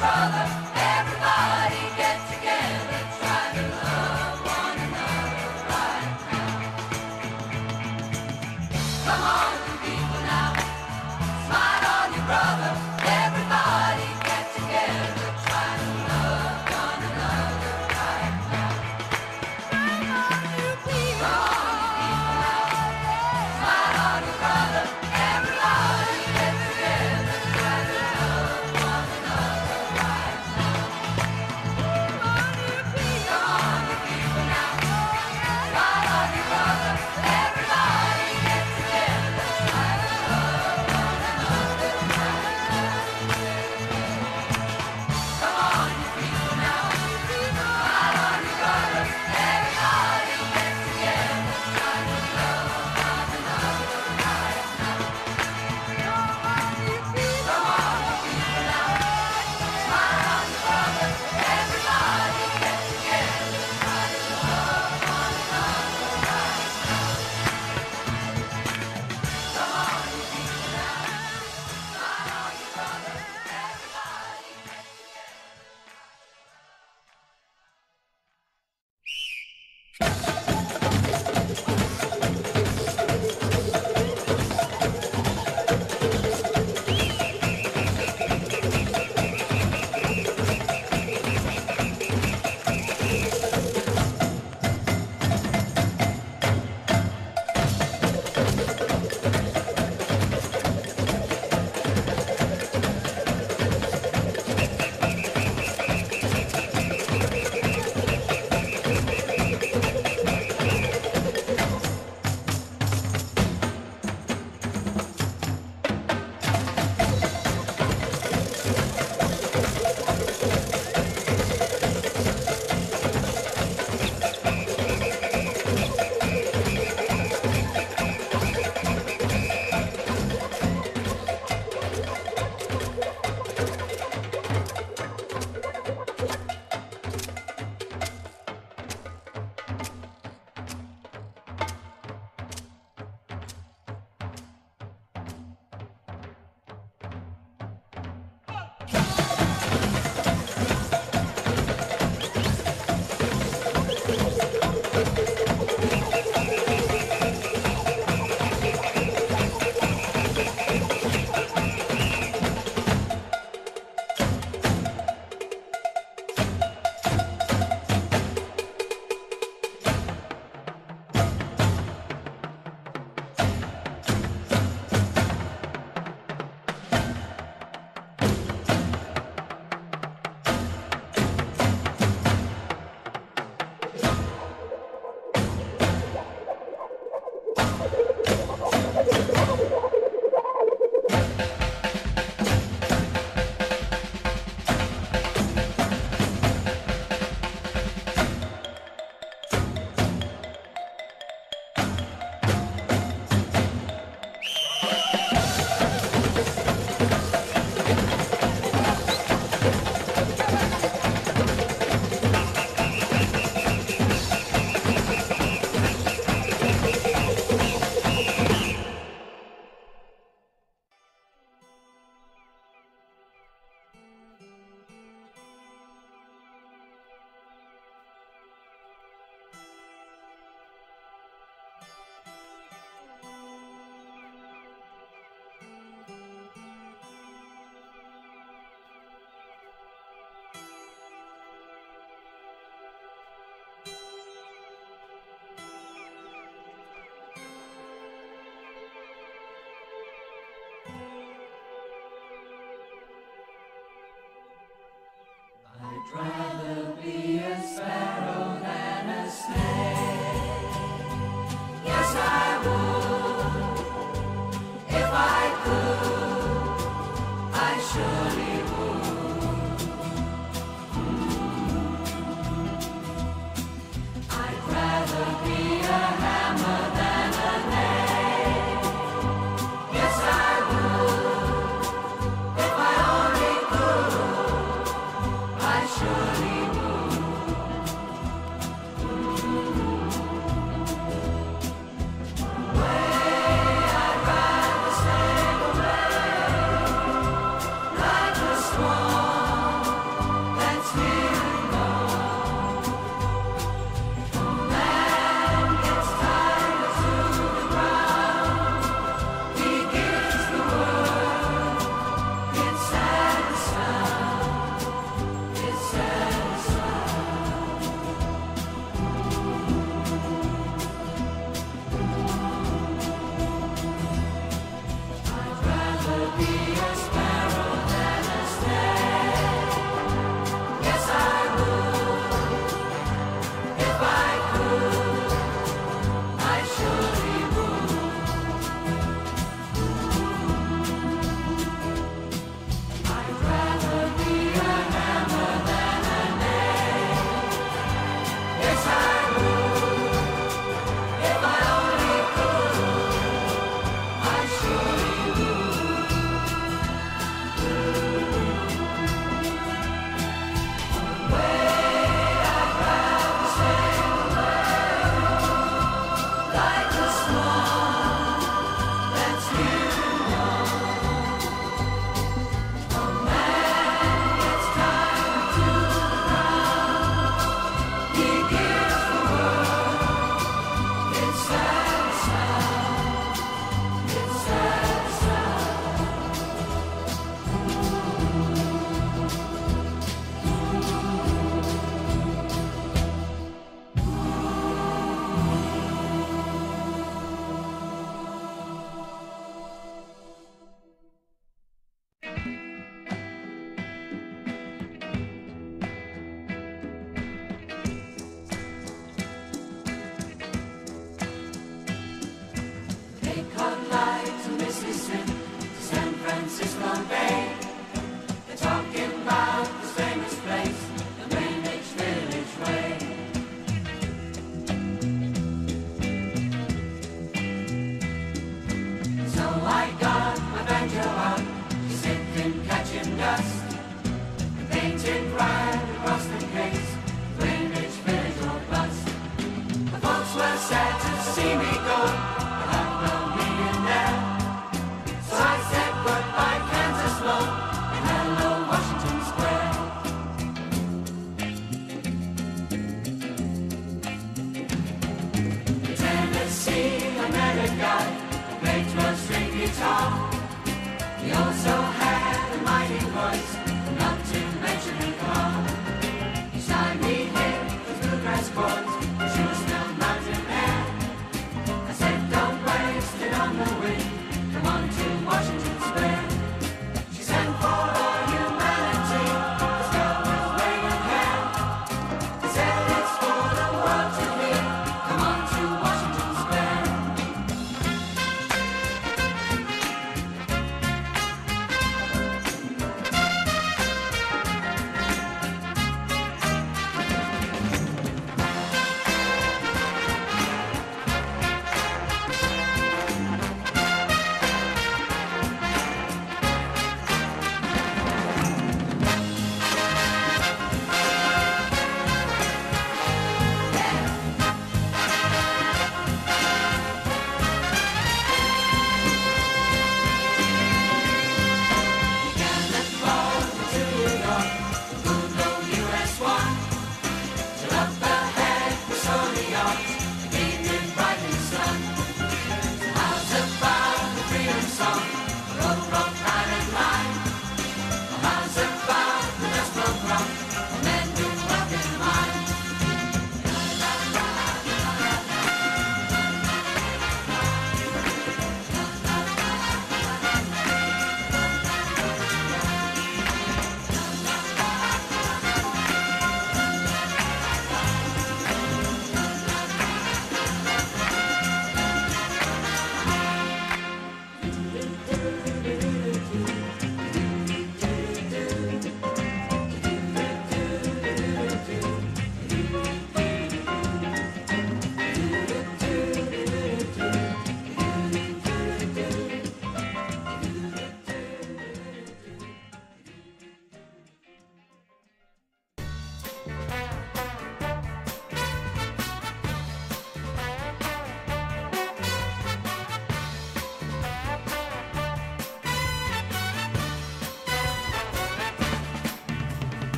brother.